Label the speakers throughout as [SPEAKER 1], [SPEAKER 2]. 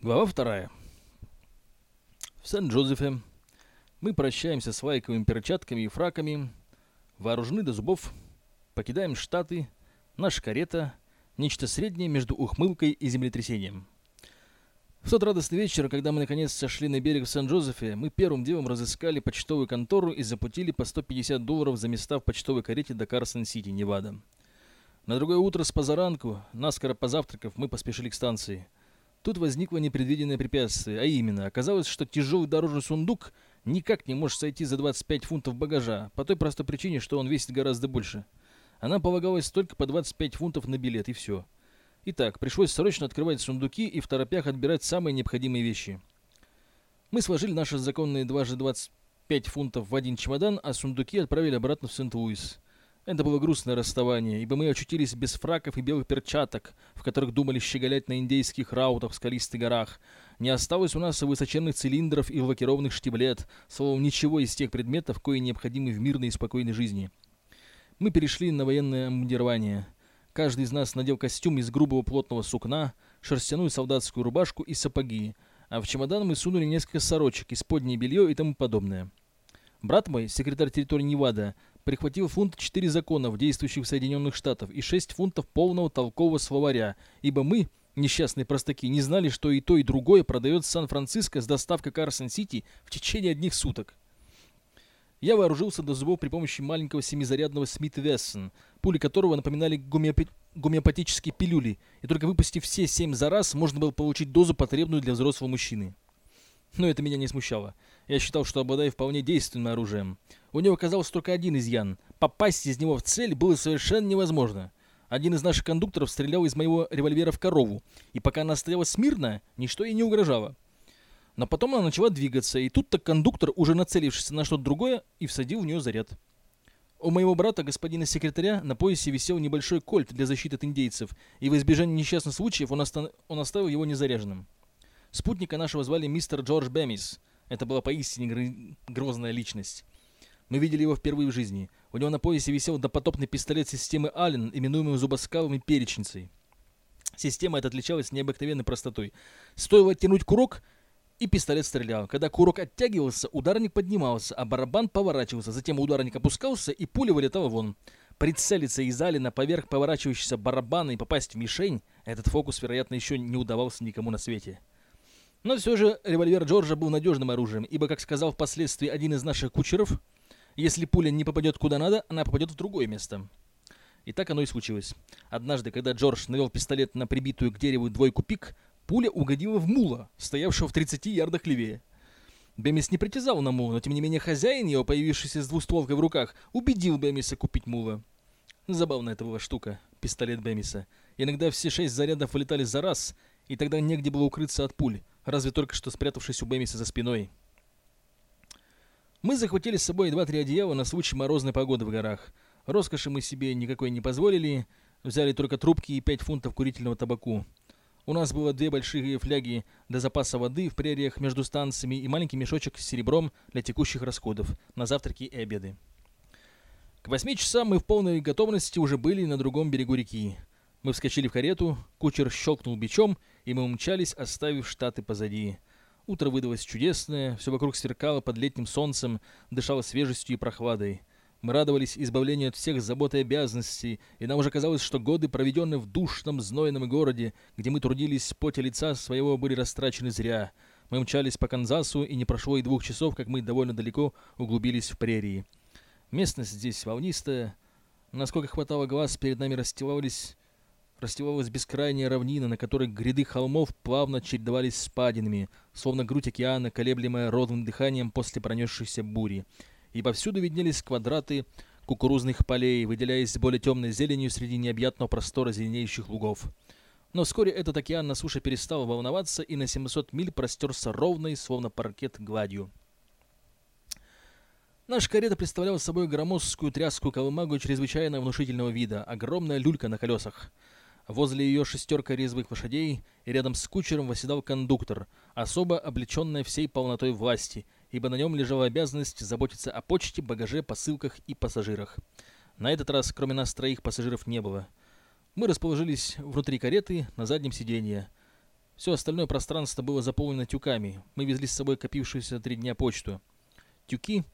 [SPEAKER 1] Глава вторая. В Сент-Джозефе мы прощаемся с лайковыми перчатками и фраками, вооружены до зубов, покидаем Штаты, наша карета — нечто среднее между ухмылкой и землетрясением. В тот радостный вечер, когда мы наконец сошли на берег в Сан-Джозефе, мы первым делом разыскали почтовую контору и заплатили по 150 долларов за места в почтовой карете до Карсон-Сити, Невада. На другое утро с позаранку, наскоро позавтракав, мы поспешили к станции. Тут возникло непредвиденное препятствие, а именно, оказалось, что тяжелый дорожный сундук никак не может сойти за 25 фунтов багажа, по той простой причине, что он весит гораздо больше. Она полагалась только по 25 фунтов на билет, и все. Итак, пришлось срочно открывать сундуки и в торопях отбирать самые необходимые вещи. Мы сложили наши законные дважды 25 фунтов в один чемодан, а сундуки отправили обратно в Сент-Луис. Это было грустное расставание, ибо мы очутились без фраков и белых перчаток, в которых думали щеголять на индейских раутах в скалистых горах. Не осталось у нас и высоченных цилиндров и лакированных штиблет, словом, ничего из тех предметов, кои необходимы в мирной и спокойной жизни. Мы перешли на военное мундирование – Каждый из нас надел костюм из грубого плотного сукна, шерстяную солдатскую рубашку и сапоги, а в чемодан мы сунули несколько сорочек, исподнее белье и тому подобное. Брат мой, секретарь территории Невада, прихватил фунт 4 законов, действующих в Соединенных Штатах, и 6 фунтов полного толкового словаря, ибо мы, несчастные простаки, не знали, что и то, и другое продается Сан-Франциско с доставкой Карсон-Сити в течение одних суток. Я вооружился до зубов при помощи маленького семизарядного Смит Вессон, пули которого напоминали гомеопи... гомеопатические пилюли, и только выпустив все семь за раз, можно было получить дозу, потребную для взрослого мужчины. Но это меня не смущало. Я считал, что обладаю вполне действенным оружием. У него оказался только один изъян. Попасть из него в цель было совершенно невозможно. Один из наших кондукторов стрелял из моего револьвера в корову, и пока она стояла смирно, ничто ей не угрожало. Но потом она начала двигаться, и тут-то кондуктор, уже нацелившись на что-то другое, и всадил в нее заряд. У моего брата, господина секретаря, на поясе висел небольшой кольт для защиты от индейцев, и в избежание несчастных случаев он, оста... он оставил его незаряженным. Спутника нашего звали мистер Джордж Бэмис. Это была поистине гр... грозная личность. Мы видели его впервые в жизни. У него на поясе висел допотопный пистолет системы Аллен, именуемый зубоскалом перечницей. Система эта отличалась необыкновенной простотой. Стоило оттянуть курок, и пистолет стрелял. Когда курок оттягивался, ударник поднимался, а барабан поворачивался. Затем ударник опускался, и пуля вылетала вон. Прицелиться из Алина поверх поворачивающегося барабана и попасть в мишень, этот фокус, вероятно, еще не удавался никому на свете. Но все же револьвер Джорджа был надежным оружием, ибо, как сказал впоследствии один из наших кучеров, если пуля не попадет куда надо, она попадет в другое место. И так оно и случилось. Однажды, когда Джордж навел пистолет на прибитую к дереву двойку пик, Пуля угодила в мула, стоявшего в 30 ярдах левее. Бемис не притязал на мула, но тем не менее хозяин его, появившийся с двустволкой в руках, убедил Бемиса купить мула. Забавная эта была штука, пистолет Бемиса. Иногда все шесть зарядов вылетали за раз, и тогда негде было укрыться от пуль, разве только что спрятавшись у Бемиса за спиной. Мы захватили с собой два-три одеяла на случай морозной погоды в горах. Роскоши мы себе никакой не позволили, взяли только трубки и пять фунтов курительного табаку. У нас было две большие фляги для запаса воды в прериях между станциями и маленький мешочек с серебром для текущих расходов на завтраки и обеды. К восьми часам мы в полной готовности уже были на другом берегу реки. Мы вскочили в карету, кучер щелкнул бичом, и мы умчались, оставив штаты позади. Утро выдалось чудесное, все вокруг сверкало под летним солнцем, дышало свежестью и прохладой. Мы радовались избавлению от всех забот и обязанностей, и нам уже казалось, что годы, проведенные в душном, знойном городе, где мы трудились в поте лица своего, были растрачены зря. Мы мчались по Канзасу, и не прошло и двух часов, как мы довольно далеко углубились в прерии. Местность здесь волнистая. Насколько хватало глаз, перед нами расстилались расстилалась бескрайняя равнина, на которой гряды холмов плавно чередовались спадинами, словно грудь океана, колеблемая родным дыханием после пронесшейся бури и повсюду виднелись квадраты кукурузных полей, выделяясь более темной зеленью среди необъятного простора зеленеющих лугов. Но вскоре этот океан на суше перестал волноваться и на 700 миль простерся ровной, словно паркет, гладью. Наша карета представляла собой громоздкую тряскую колымагу чрезвычайно внушительного вида, огромная люлька на колесах. Возле ее шестерка резвых лошадей, и рядом с кучером восседал кондуктор, особо облеченная всей полнотой власти – ибо на нем лежала обязанность заботиться о почте, багаже, посылках и пассажирах. На этот раз, кроме нас троих, пассажиров не было. Мы расположились внутри кареты на заднем сиденье. Все остальное пространство было заполнено тюками. Мы везли с собой копившуюся три дня почту. Тюки,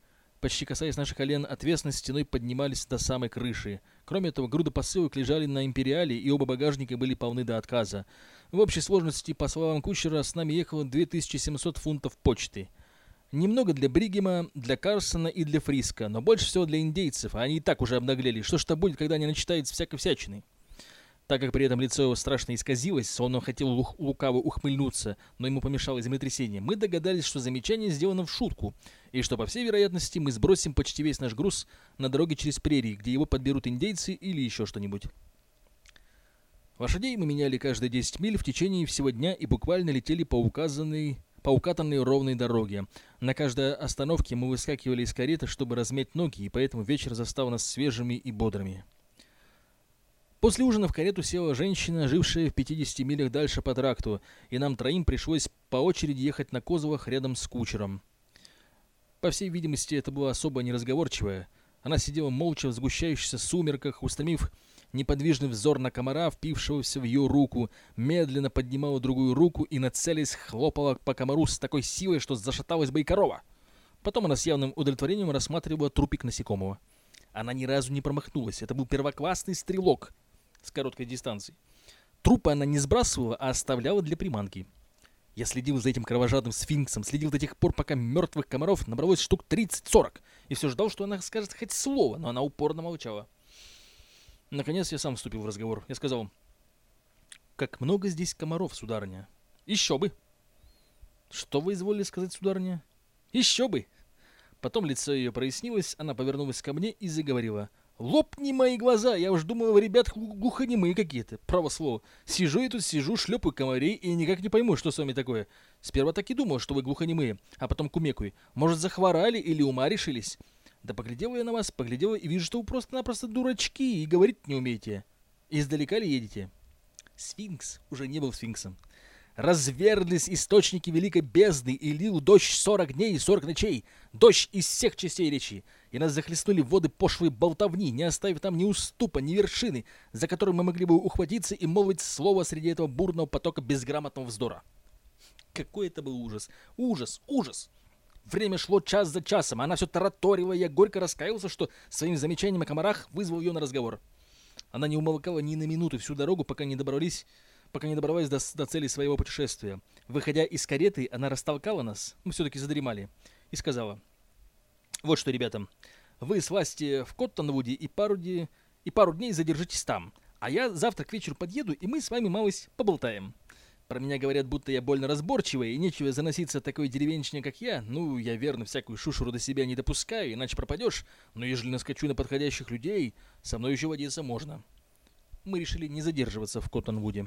[SPEAKER 1] почти касаясь наших колен, отвесной стеной поднимались до самой крыши. Кроме этого, груды посылок лежали на империале, и оба багажника были полны до отказа. В общей сложности, по словам кучера, с нами ехало 2700 фунтов почты. Немного для Бригема, для Карсона и для Фриска, но больше всего для индейцев, а они и так уже обнаглели. Что ж то будет, когда они начитают всякой всячины? Так как при этом лицо его страшно исказилось, он хотел лух лукаво ухмыльнуться, но ему помешало землетрясение, мы догадались, что замечание сделано в шутку, и что, по всей вероятности, мы сбросим почти весь наш груз на дороге через прерии, где его подберут индейцы или еще что-нибудь. Лошадей мы меняли каждые 10 миль в течение всего дня и буквально летели по указанной по укатанной ровной дороге. На каждой остановке мы выскакивали из кареты, чтобы размять ноги, и поэтому вечер застал нас свежими и бодрыми. После ужина в карету села женщина, жившая в 50 милях дальше по тракту, и нам троим пришлось по очереди ехать на козлах рядом с кучером. По всей видимости, это была особо неразговорчивая. Она сидела молча в сгущающихся сумерках, устремив неподвижный взор на комара, впившегося в ее руку, медленно поднимала другую руку и, нацелясь, хлопала по комару с такой силой, что зашаталась бы и корова. Потом она с явным удовлетворением рассматривала трупик насекомого. Она ни разу не промахнулась. Это был первоклассный стрелок, с короткой дистанции. Трупы она не сбрасывала, а оставляла для приманки. Я следил за этим кровожадным сфинксом, следил до тех пор, пока мертвых комаров набралось штук 30-40, и все ждал, что она скажет хоть слово, но она упорно молчала. Наконец я сам вступил в разговор. Я сказал, «Как много здесь комаров, сударыня!» «Еще бы!» «Что вы изволили сказать, сударыня?» «Еще бы!» Потом лицо ее прояснилось, она повернулась ко мне и заговорила – Лопни мои глаза, я уж думал, вы, ребят, глухонемые какие-то. Право слово. Сижу я тут, сижу, шлепаю комарей и никак не пойму, что с вами такое. Сперва так и думал, что вы глухонемые, а потом кумекую. Может, захворали или ума решились? Да поглядел я на вас, поглядел и вижу, что вы просто-напросто дурачки и говорить не умеете. Издалека ли едете? Сфинкс уже не был сфинксом разверзлись источники великой бездны и лил дождь сорок дней и сорок ночей, дождь из всех частей речи, и нас захлестнули воды пошлой болтовни, не оставив там ни уступа, ни вершины, за которую мы могли бы ухватиться и молвить слово среди этого бурного потока безграмотного вздора. Какой это был ужас! Ужас! Ужас! Время шло час за часом, а она все тараторила, я горько раскаялся, что своим замечанием о комарах вызвал ее на разговор. Она не умолкала ни на минуту всю дорогу, пока не добрались пока не добралась до, до цели своего путешествия. Выходя из кареты, она растолкала нас, мы все-таки задремали, и сказала, «Вот что, ребята, вы слазьте в Коттонвуде и пару, де, и пару дней задержитесь там, а я завтра к вечеру подъеду, и мы с вами малость поболтаем». Про меня говорят, будто я больно разборчивая, и нечего заноситься такой деревенщине, как я. Ну, я верно всякую шушеру до себя не допускаю, иначе пропадешь. Но ежели наскочу на подходящих людей, со мной еще водиться можно. Мы решили не задерживаться в Коттонвуде.